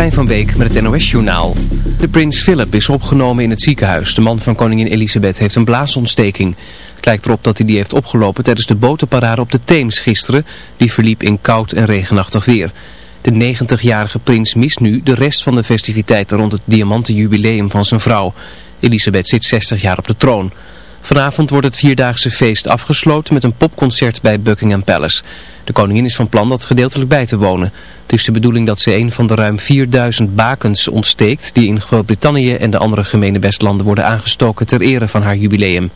Martijn van Beek met het NOS-journaal. De prins Philip is opgenomen in het ziekenhuis. De man van koningin Elisabeth heeft een blaasontsteking. Het lijkt erop dat hij die heeft opgelopen tijdens de botenparade op de Theems gisteren. Die verliep in koud en regenachtig weer. De 90-jarige prins mist nu de rest van de festiviteiten rond het diamantenjubileum van zijn vrouw. Elisabeth zit 60 jaar op de troon. Vanavond wordt het vierdaagse feest afgesloten met een popconcert bij Buckingham Palace. De koningin is van plan dat gedeeltelijk bij te wonen. Het is de bedoeling dat ze een van de ruim 4000 bakens ontsteekt die in Groot-Brittannië en de andere gemene bestlanden worden aangestoken ter ere van haar jubileum.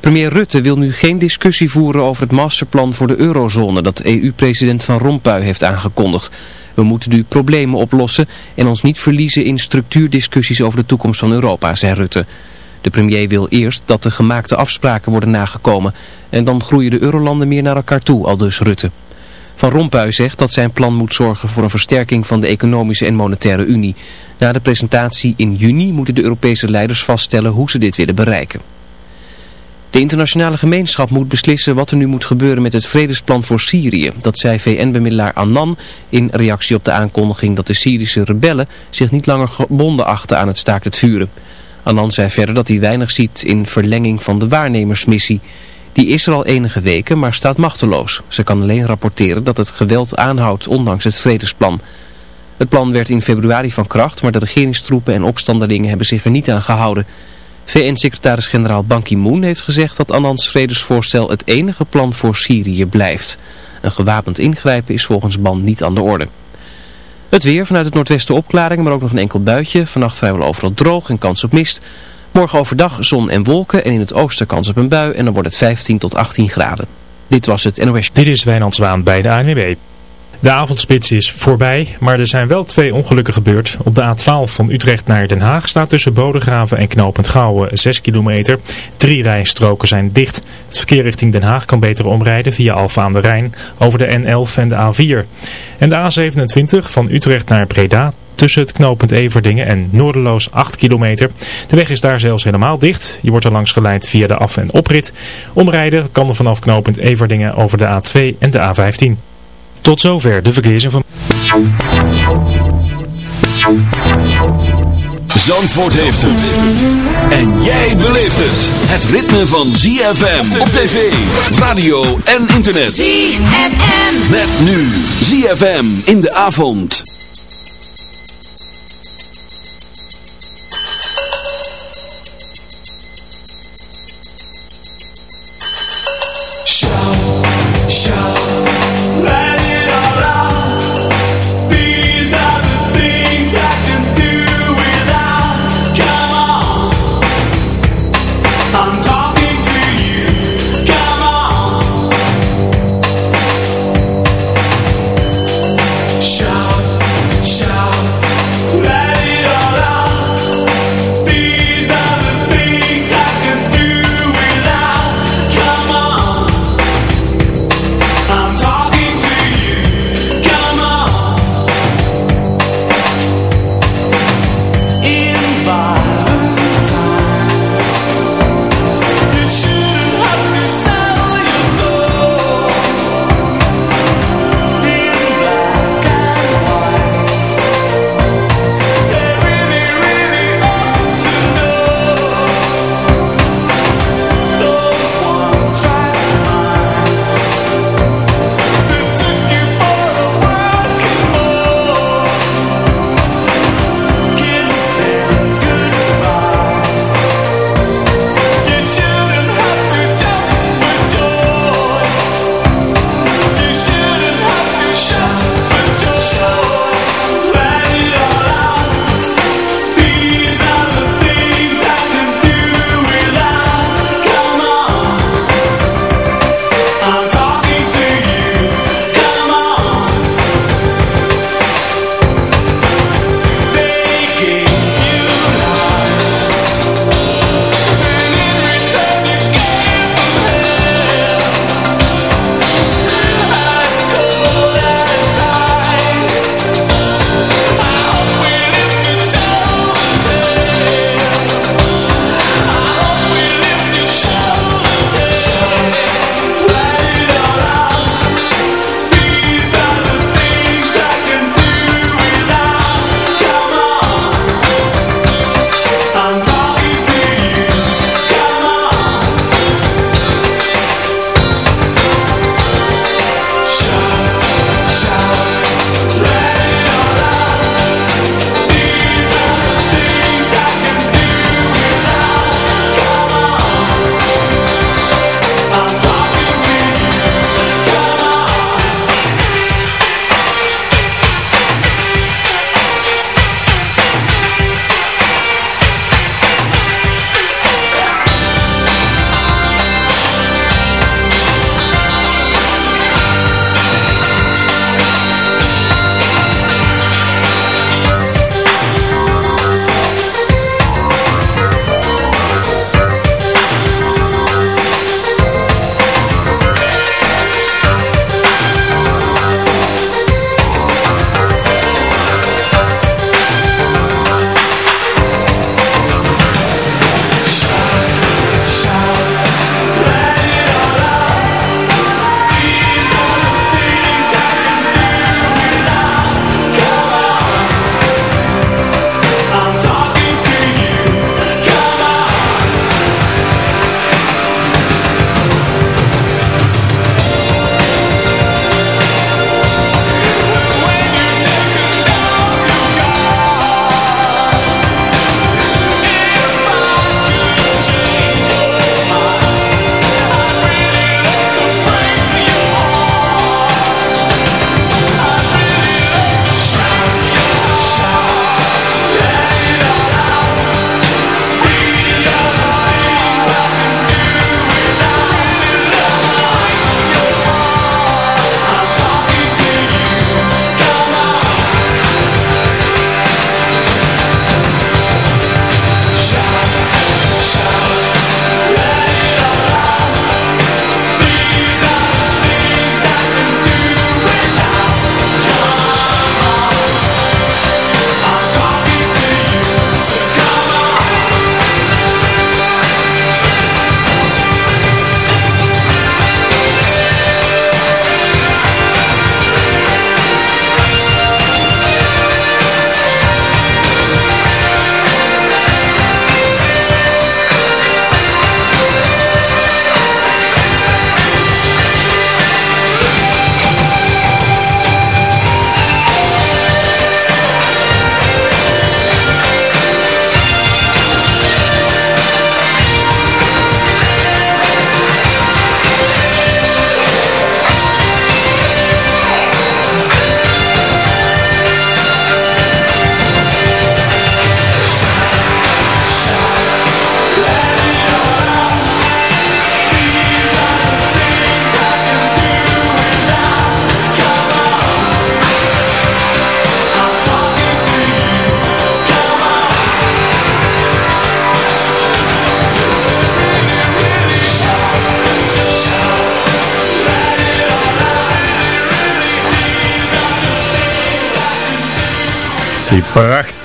Premier Rutte wil nu geen discussie voeren over het masterplan voor de eurozone dat EU-president Van Rompuy heeft aangekondigd. We moeten nu problemen oplossen en ons niet verliezen in structuurdiscussies over de toekomst van Europa, zei Rutte. De premier wil eerst dat de gemaakte afspraken worden nagekomen en dan groeien de eurolanden meer naar elkaar toe, al dus Rutte. Van Rompuy zegt dat zijn plan moet zorgen voor een versterking van de economische en monetaire unie. Na de presentatie in juni moeten de Europese leiders vaststellen hoe ze dit willen bereiken. De internationale gemeenschap moet beslissen wat er nu moet gebeuren met het vredesplan voor Syrië. Dat zei VN-bemiddelaar Annan in reactie op de aankondiging dat de Syrische rebellen zich niet langer gebonden achten aan het staakt het vuren. Annan zei verder dat hij weinig ziet in verlenging van de waarnemersmissie. Die is er al enige weken, maar staat machteloos. Ze kan alleen rapporteren dat het geweld aanhoudt, ondanks het vredesplan. Het plan werd in februari van kracht, maar de regeringstroepen en opstandelingen hebben zich er niet aan gehouden. VN-secretaris-generaal Ban Ki-moon heeft gezegd dat Annans vredesvoorstel het enige plan voor Syrië blijft. Een gewapend ingrijpen is volgens Ban niet aan de orde. Het weer vanuit het noordwesten opklaringen, maar ook nog een enkel buitje. Vannacht vrijwel overal droog en kans op mist. Morgen overdag zon en wolken en in het oosten kans op een bui en dan wordt het 15 tot 18 graden. Dit was het NOS. Dit is Wijnand Zwaan bij de ANWB. De avondspits is voorbij, maar er zijn wel twee ongelukken gebeurd. Op de A12 van Utrecht naar Den Haag staat tussen Bodegraven en Knopend Gouwen 6 kilometer. Drie rijstroken zijn dicht. Het verkeer richting Den Haag kan beter omrijden via Alfa aan de Rijn over de N11 en de A4. En de A27 van Utrecht naar Breda tussen het knooppunt Everdingen en Noorderloos 8 kilometer. De weg is daar zelfs helemaal dicht. Je wordt er langs geleid via de af- en oprit. Omrijden kan er vanaf knooppunt Everdingen over de A2 en de A15. Tot zover de verkeersinformatie. Zandvoort heeft het. En jij beleeft het. Het ritme van ZFM op tv, radio en internet. ZFM. Met nu ZFM in de avond.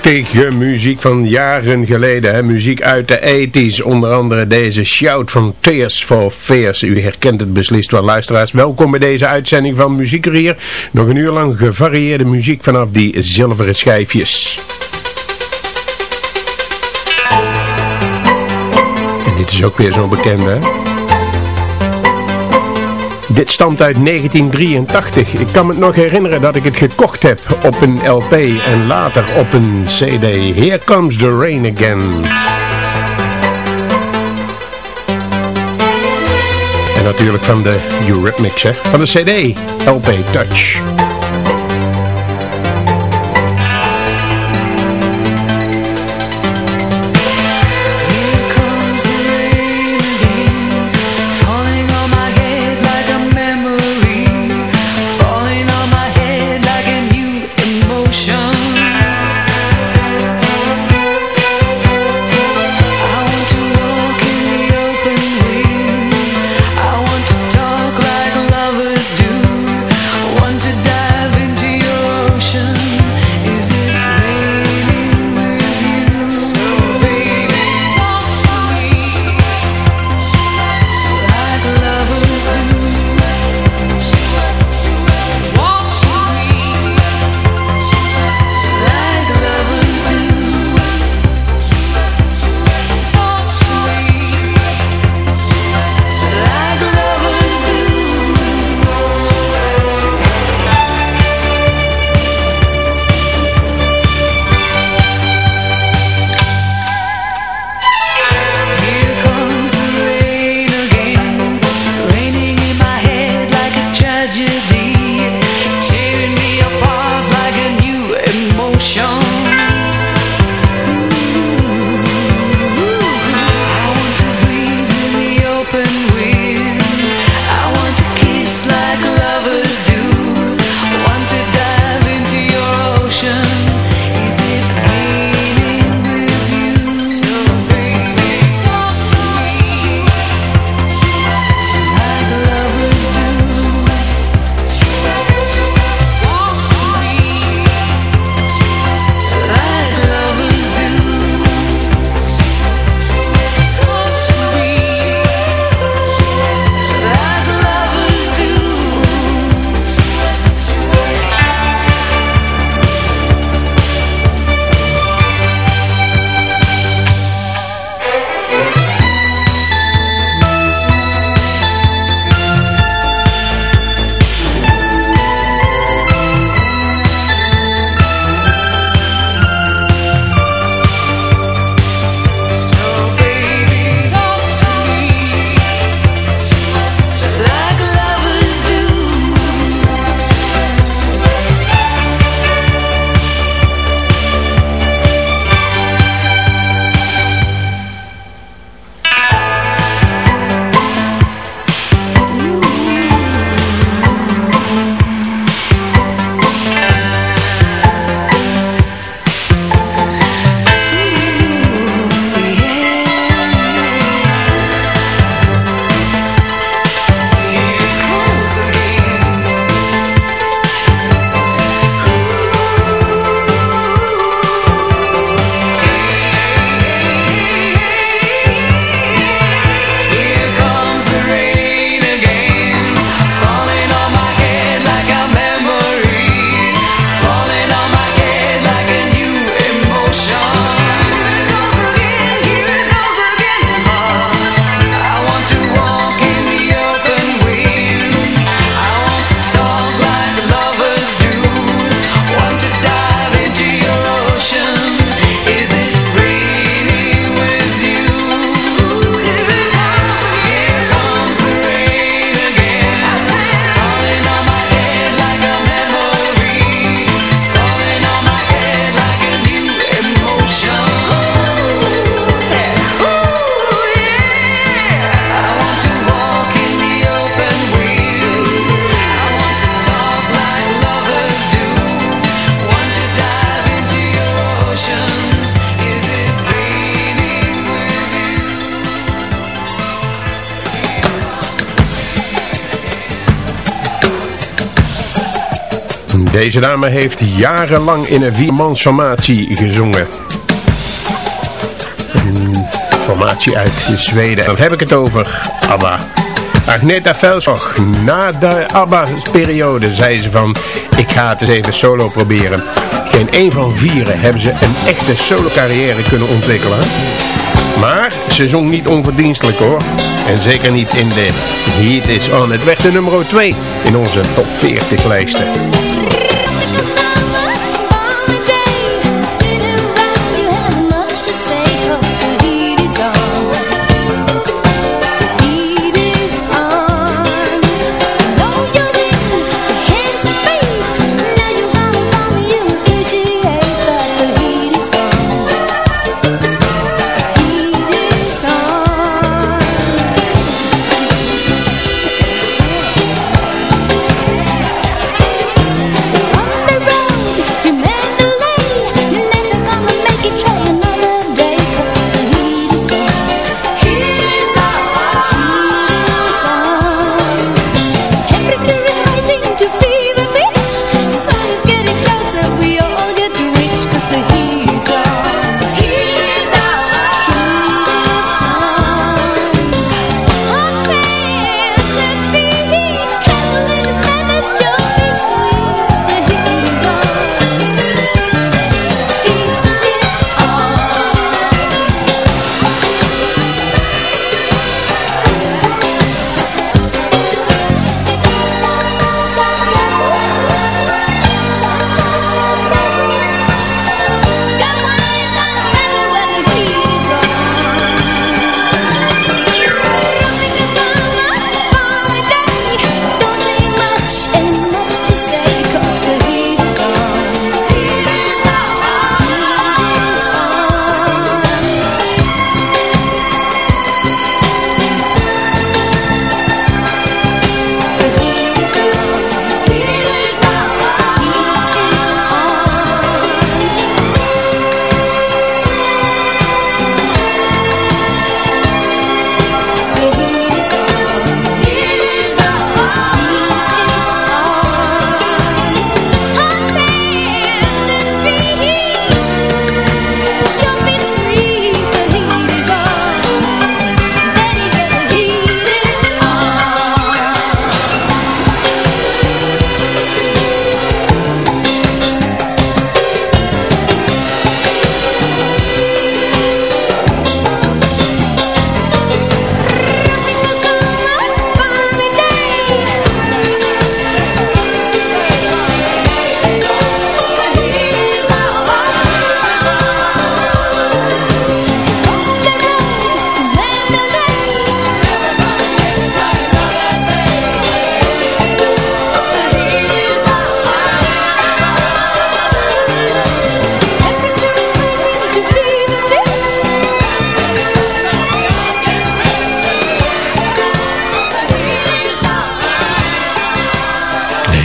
Prachtige muziek van jaren geleden, hè? muziek uit de 80s, onder andere deze Shout van Tears for Fears. U herkent het beslist wel, luisteraars. Welkom bij deze uitzending van Muziekerier. Nog een uur lang gevarieerde muziek vanaf die zilveren schijfjes. En dit is ook weer zo'n bekende, hè? Dit stamt uit 1983. Ik kan me nog herinneren dat ik het gekocht heb op een LP en later op een CD. Here Comes the Rain Again. En natuurlijk van de Eurythmics, hè? van de CD, LP Touch. Deze dame heeft jarenlang in een viermansformatie gezongen. Een formatie uit Zweden. Dan heb ik het over ABBA. Agneta Velzog, na de ABBA-periode zei ze van... Ik ga het eens even solo proberen. Geen een van vieren hebben ze een echte solo-carrière kunnen ontwikkelen. Maar ze zong niet onverdienstelijk hoor. En zeker niet in de Heat is On. Het werd de nummer 2 in onze top 40 lijsten.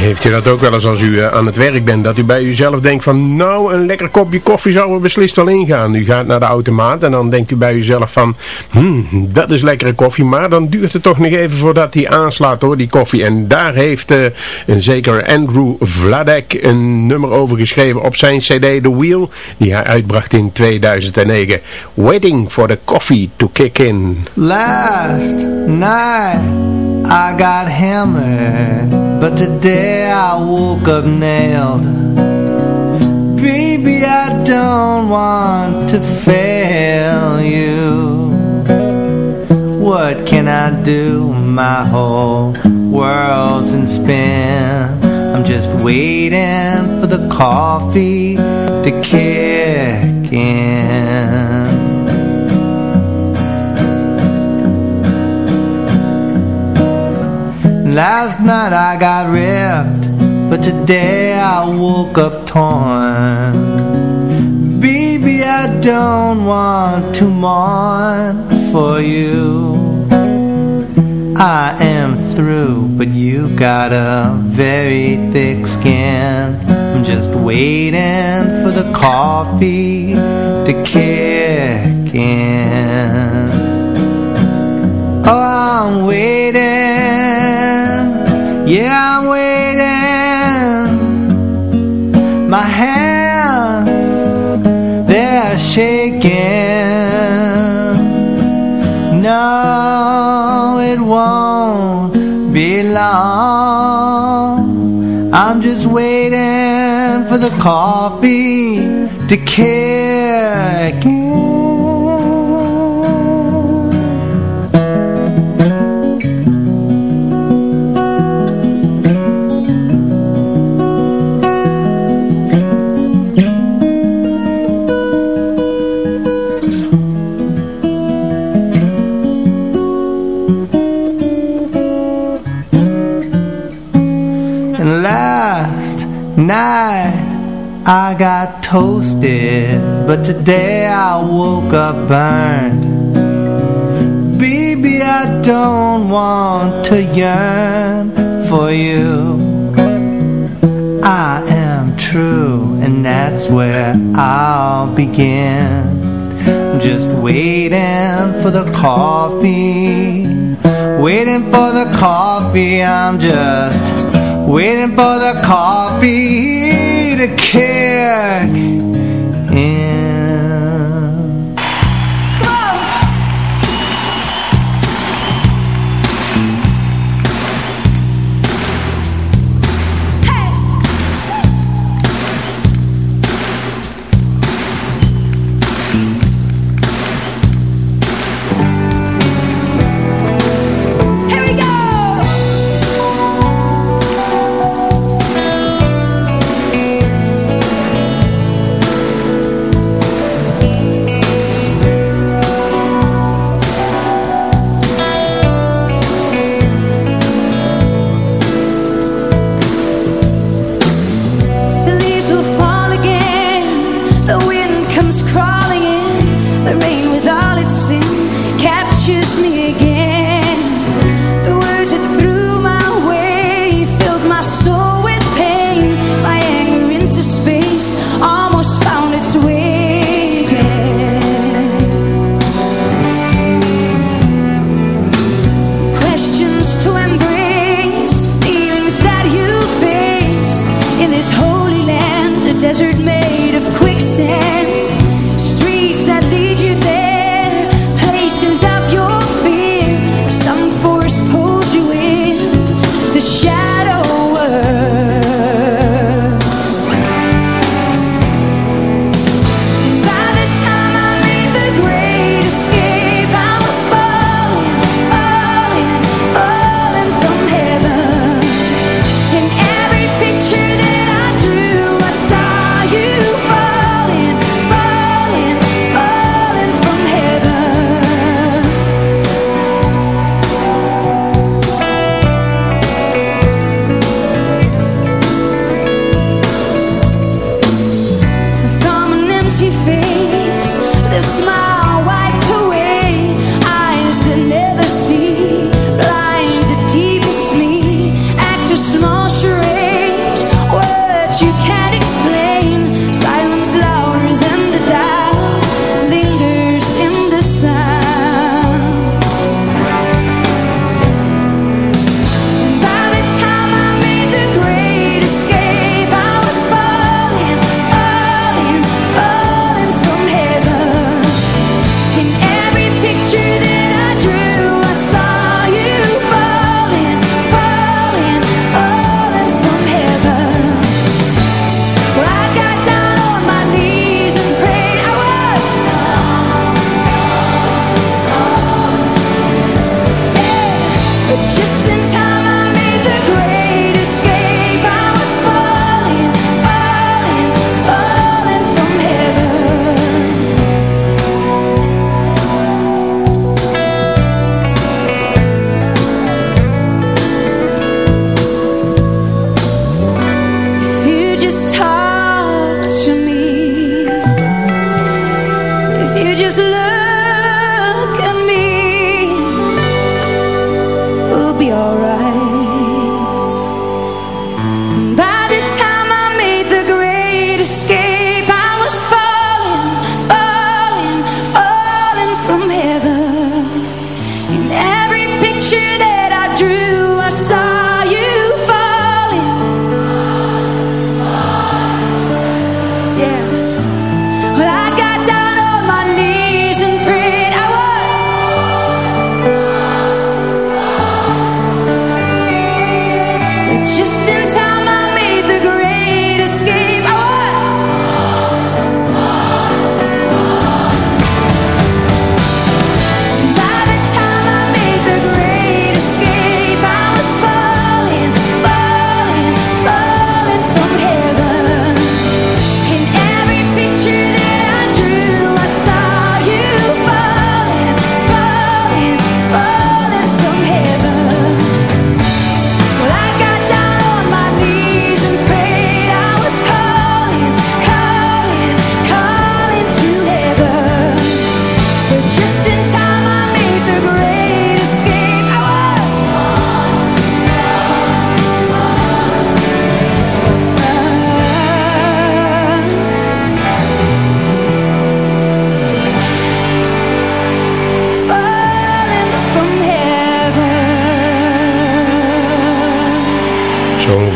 Heeft je dat ook wel eens als u uh, aan het werk bent, dat u bij uzelf denkt van nou een lekker kopje koffie zou er beslist wel ingaan. U gaat naar de automaat en dan denkt u bij uzelf van hmm, dat is lekkere koffie, maar dan duurt het toch nog even voordat die aanslaat hoor, die koffie. En daar heeft uh, een zeker Andrew Vladek een nummer over geschreven op zijn cd The Wheel, die hij uitbracht in 2009. Waiting for the coffee to kick in. Last night I got hammered But today I woke up nailed. Baby, I don't want to fail you. What can I do? My whole world's in spin. I'm just waiting for the coffee to kick in Last night I got ripped But today I woke up torn. Baby, I don't want to mourn for you. I am through, but you got a very thick skin. I'm just waiting for the coffee to kick in. Oh, I'm waiting yeah, I'm waiting. My hands, they're shaking. No, it won't be long. I'm just waiting for the coffee to kick in night I got toasted But today I woke up burned. Baby, I don't want to yearn for you. I am true and that's where I'll begin. Just waiting for the coffee Waiting for the coffee. I'm just Waiting for the coffee to kick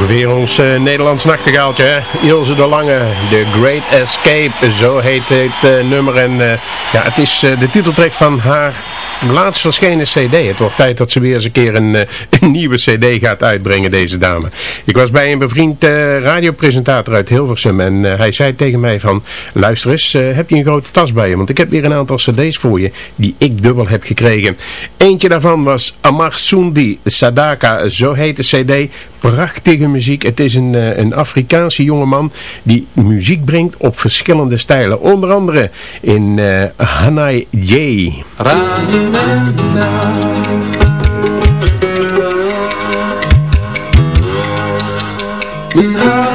ongeveer ons uh, Nederlands nachtegaaltje, hè? Ilse de Lange, The Great Escape, zo heet het uh, nummer. En uh, ja, het is de titeltrack van haar laatst verschenen cd. Het wordt tijd dat ze weer eens een keer een, een nieuwe cd gaat uitbrengen, deze dame. Ik was bij een bevriend radiopresentator uit Hilversum en hij zei tegen mij van, luister eens, heb je een grote tas bij je? Want ik heb weer een aantal cd's voor je die ik dubbel heb gekregen. Eentje daarvan was Amar Sundi Sadaka, zo heet de cd prachtige muziek. Het is een, eh, een Afrikaanse jongeman die muziek brengt op verschillende stijlen. Onder andere in Hanai J and how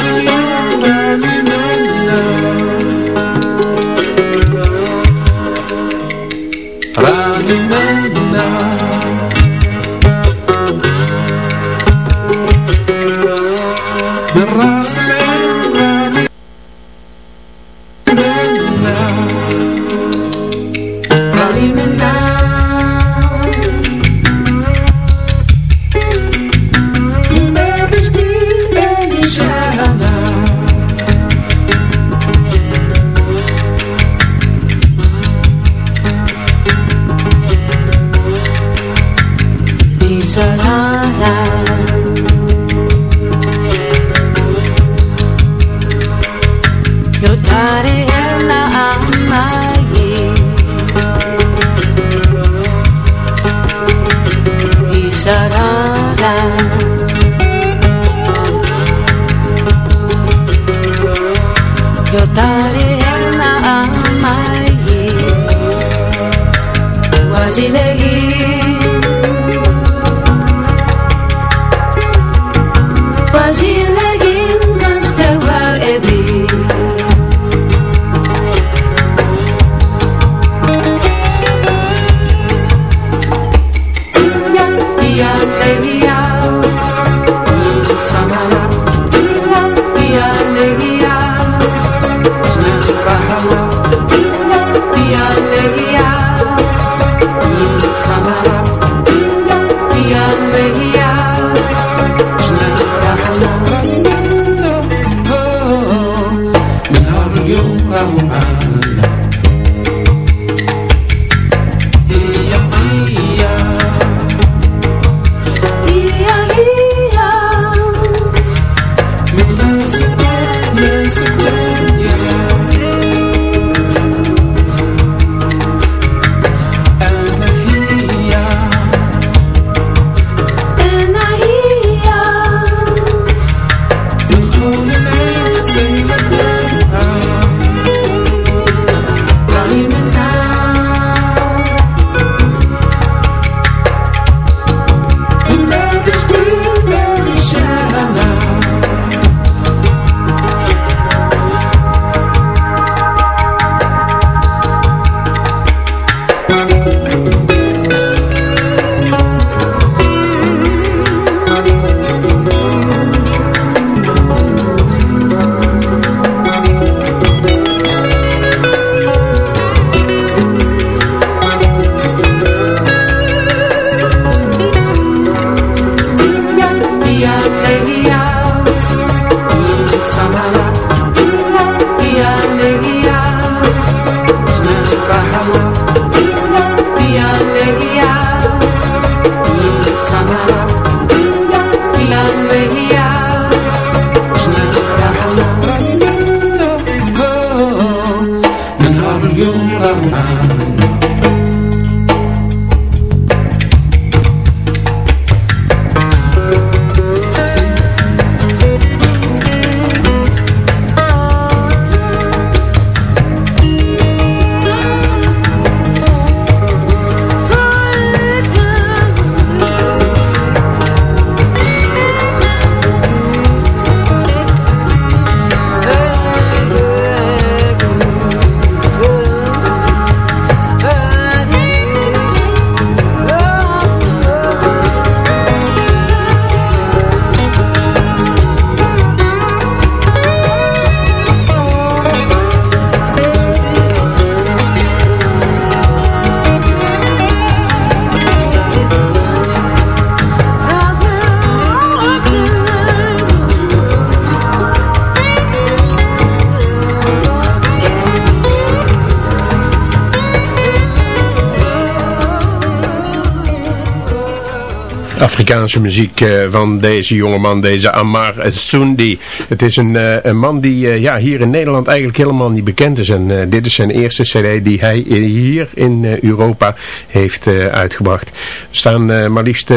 Muziek eh, van deze jongeman, deze Amar Sundi. Het is een, eh, een man die eh, ja, hier in Nederland eigenlijk helemaal niet bekend is. En dit is zijn eerste cd die hij hier in Europa heeft uitgebracht. Er staan maar liefst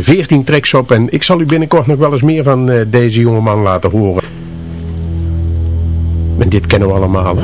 14 tracks op en ik zal u binnenkort nog wel eens meer van deze jongeman laten horen. En dit kennen we allemaal.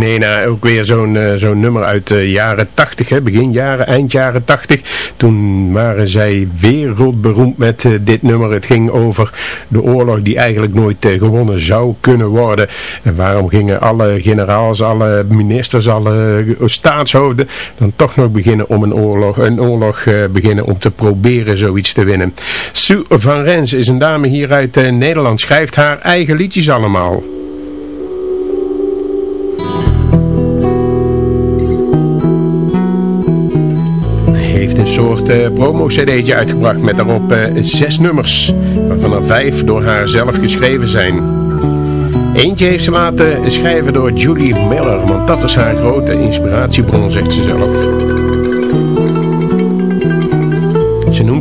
Nena, ook weer zo'n uh, zo'n nummer uit de jaren 80, hè, begin jaren, eind jaren 80. Toen waren zij wereldberoemd met uh, dit nummer. Het ging over de oorlog die eigenlijk nooit uh, gewonnen zou kunnen worden. En waarom gingen alle generaals, alle ministers, alle staatshoofden dan toch nog beginnen om een oorlog, een oorlog beginnen om te proberen zoiets te winnen. Sue van Rens is een dame hier uit Nederland, schrijft haar eigen liedjes allemaal. Soort uh, promo-cd'tje uitgebracht met daarop uh, zes nummers, waarvan er vijf door haar zelf geschreven zijn. Eentje heeft ze laten schrijven door Julie Miller, want dat is haar grote inspiratiebron, zegt ze zelf.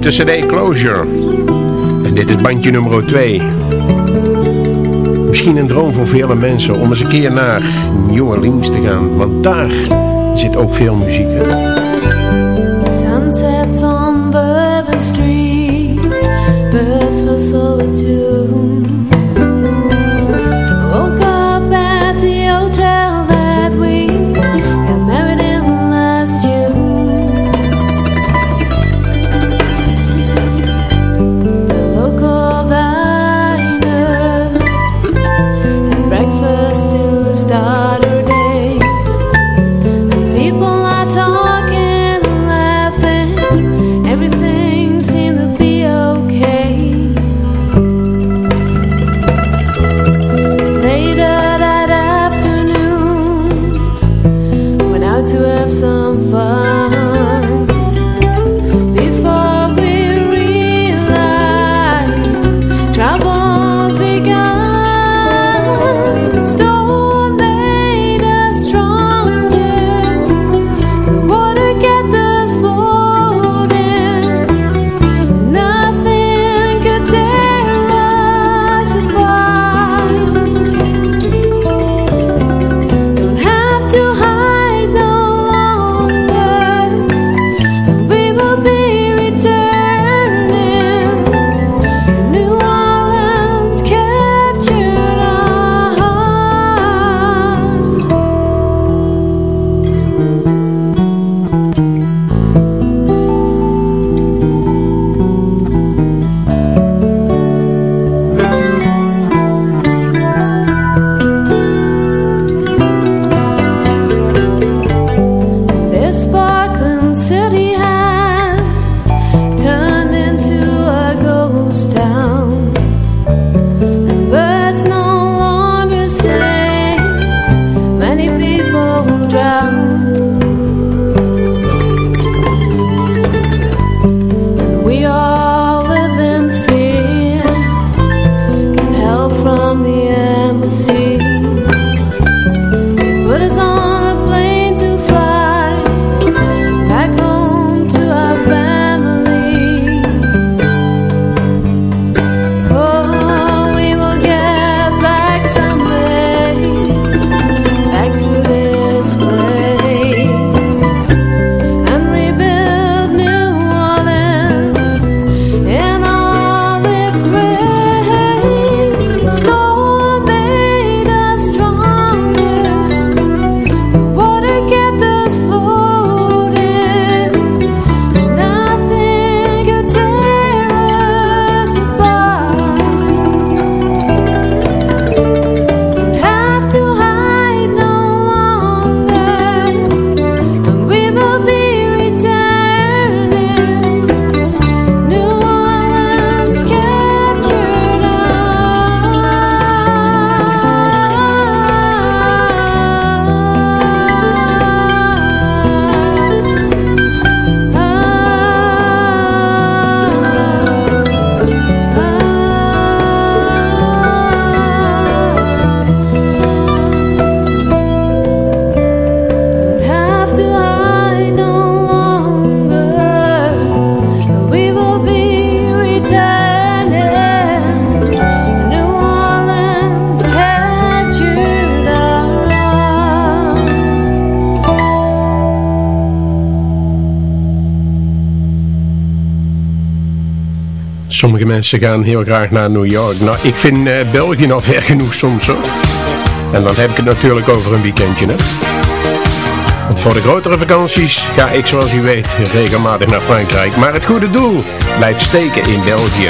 de cd Closure. En dit is bandje nummer 2. Misschien een droom voor vele mensen om eens een keer naar New Orleans te gaan. Want daar zit ook veel muziek. Mensen gaan heel graag naar New York. Nou, ik vind uh, België nog ver genoeg soms hoor. En dan heb ik het natuurlijk over een weekendje hè. Want voor de grotere vakanties ga ik zoals u weet regelmatig naar Frankrijk. Maar het goede doel blijft steken in België.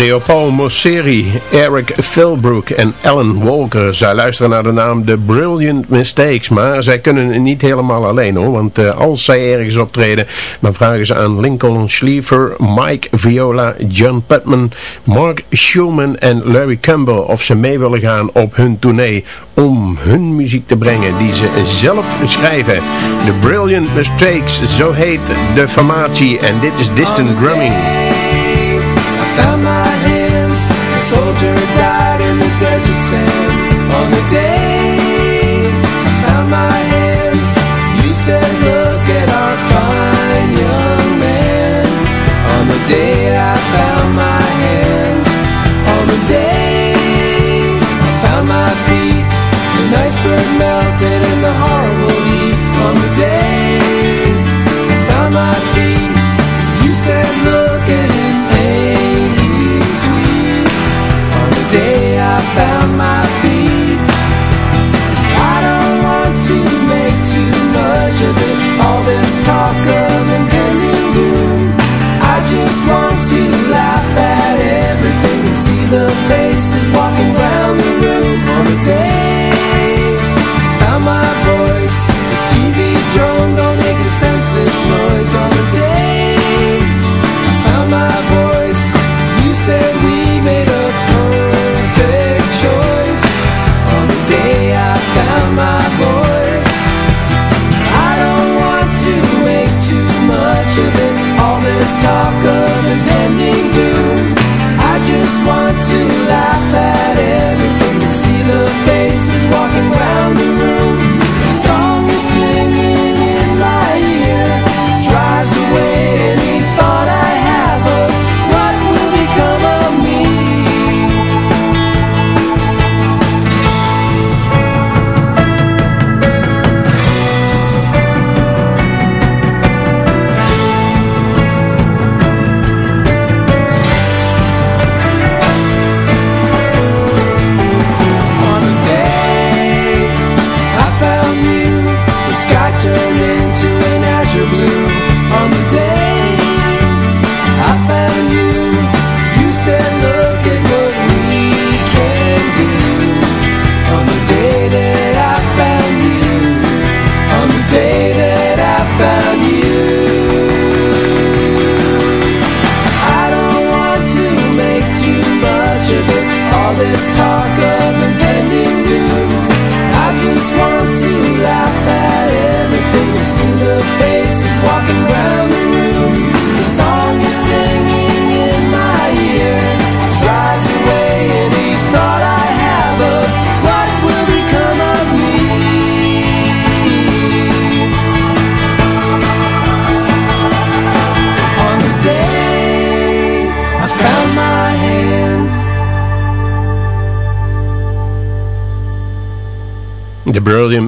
Leopold Mosseri, Eric Philbrook en Alan Walker. Zij luisteren naar de naam The Brilliant Mistakes, maar zij kunnen niet helemaal alleen hoor. Want eh, als zij ergens optreden, dan vragen ze aan Lincoln Schliefer, Mike Viola, John Putman, Mark Schumann en Larry Campbell of ze mee willen gaan op hun tournee om hun muziek te brengen die ze zelf schrijven. The Brilliant Mistakes, zo heet de formatie en dit is Distant Drumming. soldier who died in the desert sand. On the day I found my hands You said look at our fine young man. On the day I found my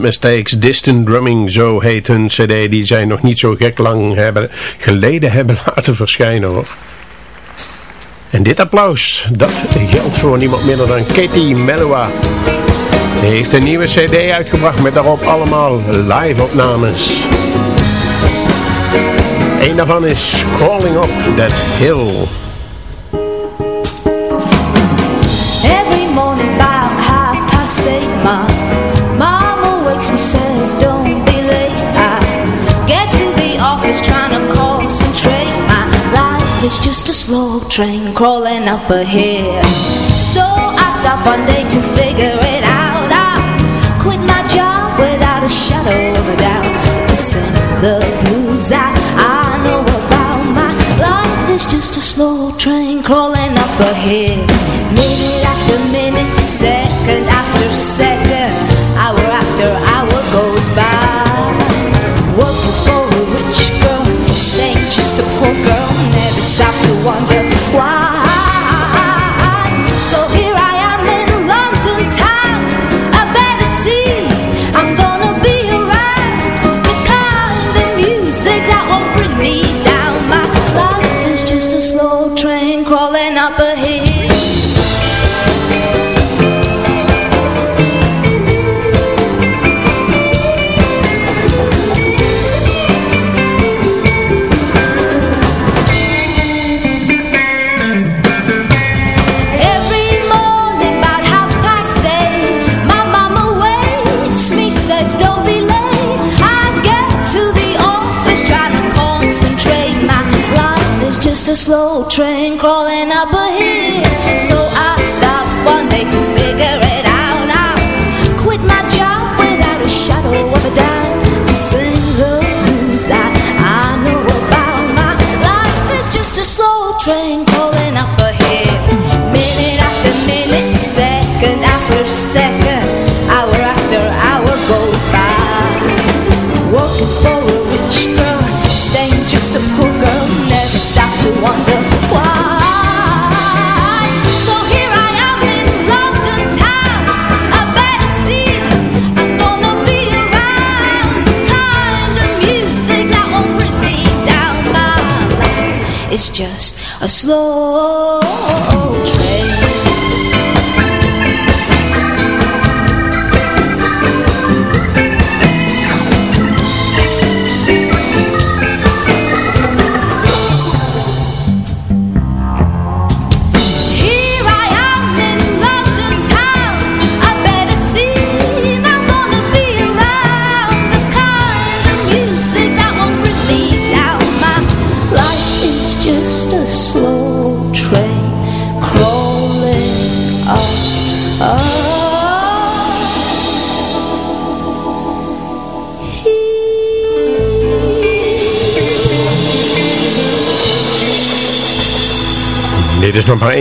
Mistakes, Distant Drumming, zo heet hun cd die zij nog niet zo gek lang hebben, geleden hebben laten verschijnen hoor. En dit applaus, dat geldt voor niemand minder dan Katie Melua. Die heeft een nieuwe cd uitgebracht met daarop allemaal live opnames. Een daarvan is Crawling Up That Hill. Train crawling up a hill. So I stopped one day to figure it out. I quit my job without a shadow of a doubt. To sing the blues that I know about. My life is just a slow train crawling up a hill just a slow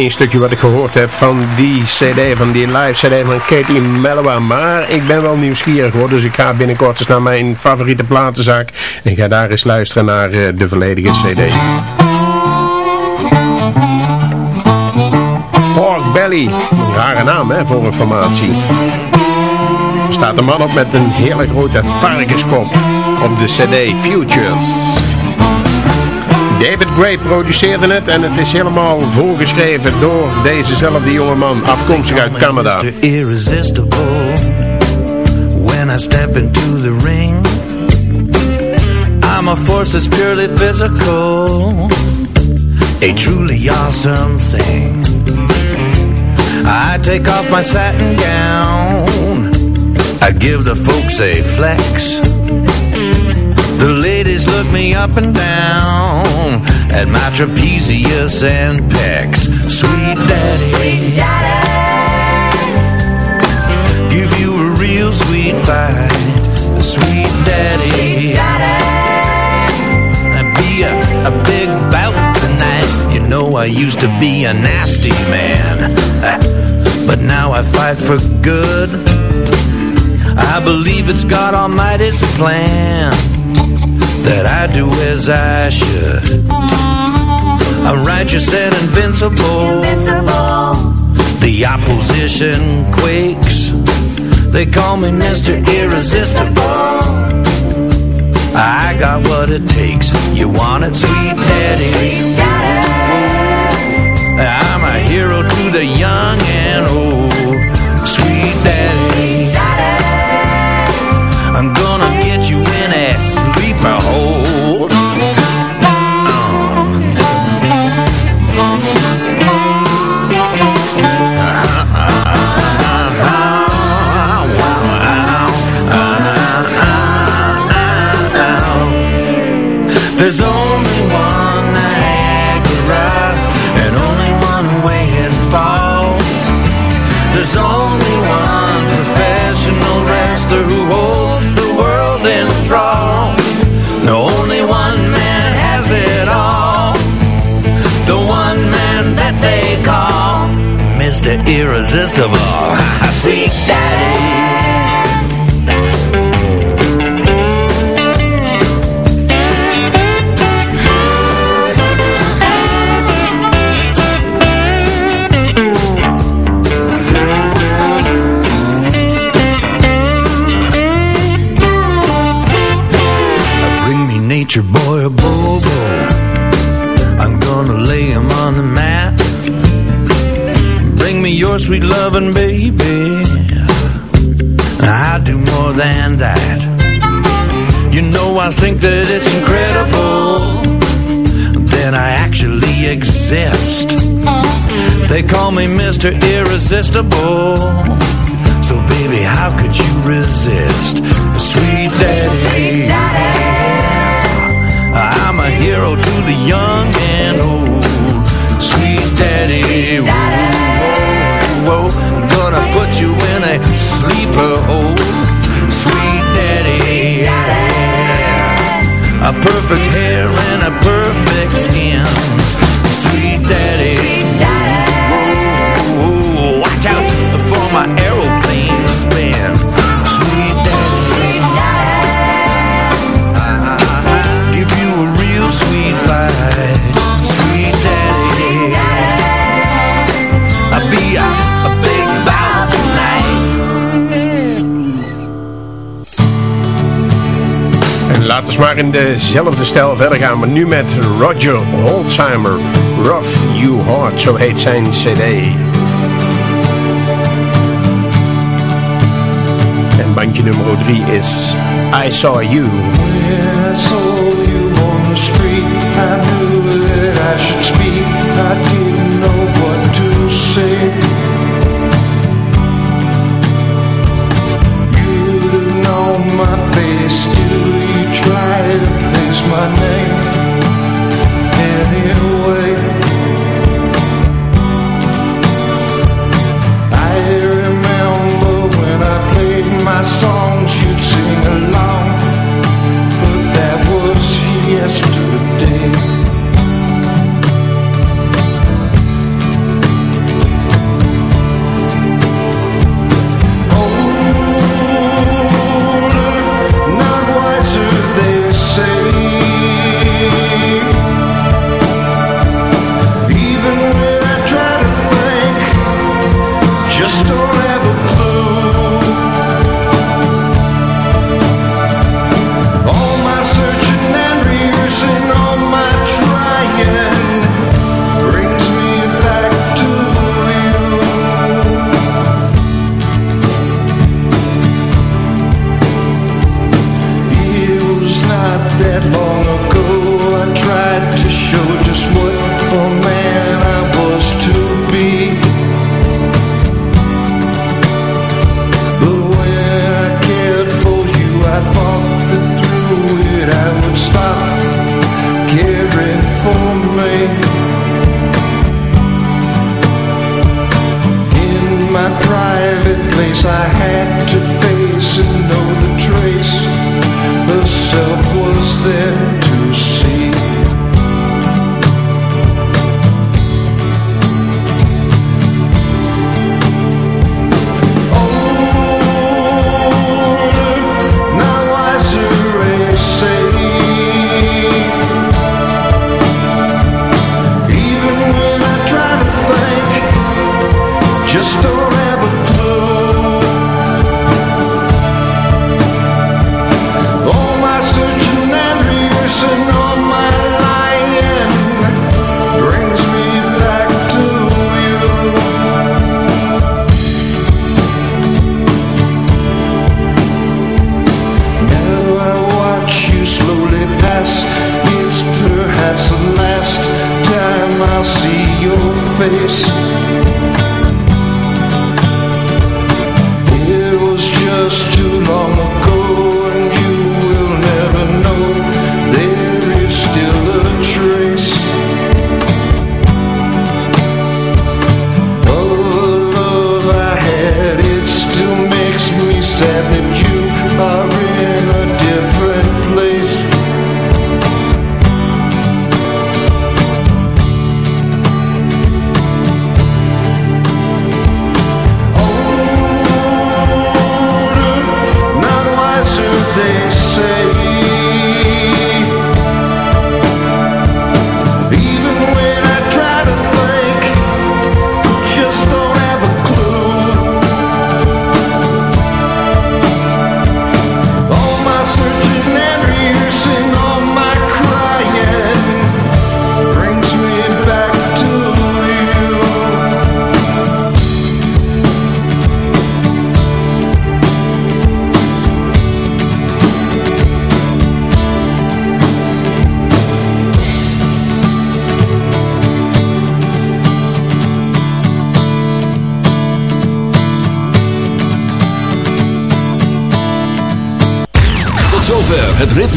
één stukje wat ik gehoord heb van die cd, van die live cd van Katie Mellowa. Maar ik ben wel nieuwsgierig hoor, dus ik ga binnenkort eens naar mijn favoriete platenzaak. En ga daar eens luisteren naar eh, de volledige cd. Pork Belly, rare naam hè, voor een formatie. Staat een man op met een hele grote varkenskop op de cd Futures. David Gray produceerde het en het is helemaal voorgeschreven door dezezelfde jongeman, afkomstig uit Canada. Irresistible When I step into the ring I'm a force that's purely physical A truly awesome thing I take off my satin gown I give the folks a flex The look me up and down At my trapezius and pecs Sweet daddy. Give you a real sweet fight Sweet daddy. And be a, a big bout tonight. You know I used to be a nasty man. Uh, but now I fight for good. I believe it's God Almighty's plan That I do as I should. I'm righteous and invincible. The opposition quakes. They call me Mr. Irresistible. I got what it takes. You want it, sweet daddy? I'm a hero to the young and old sleeper hole Irresistible. Sweet Daddy your sweet loving baby. I'll do more than that. You know I think that it's incredible That I actually exist. They call me Mr. Irresistible. So baby how could you resist? Sweet daddy. I'm a hero to the young and old. Sweet daddy whoa. Gonna put you in a sleeper hole. Sweet daddy. A perfect hair and a perfect skin. Sweet daddy. Whoa, laten we maar in dezelfde stijl verder gaan. Maar nu met Roger Holzheimer. Rough You Heart, zo heet zijn cd. En bandje nummer 3 is I Saw You. You on the street, I knew I should speak. my anyway. I remember when I played my songs, you'd sing.